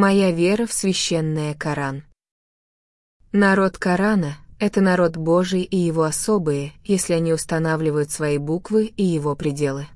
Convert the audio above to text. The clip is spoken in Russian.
Моя вера в священное Коран. Народ Корана — это народ Божий и его особые, если они устанавливают свои буквы и его пределы.